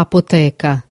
apoteca.